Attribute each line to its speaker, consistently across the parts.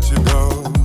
Speaker 1: let you go.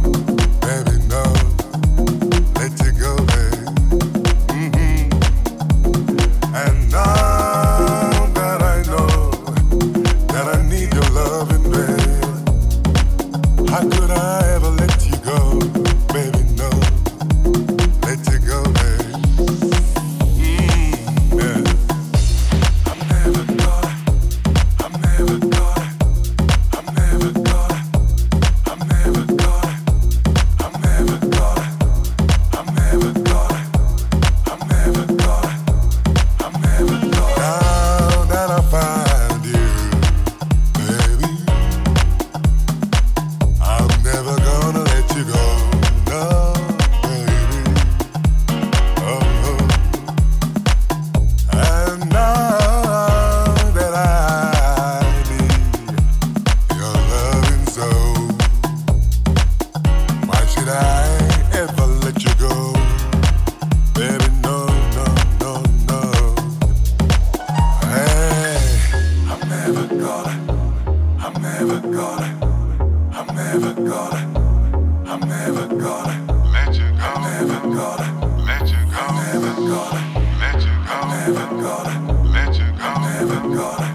Speaker 1: God.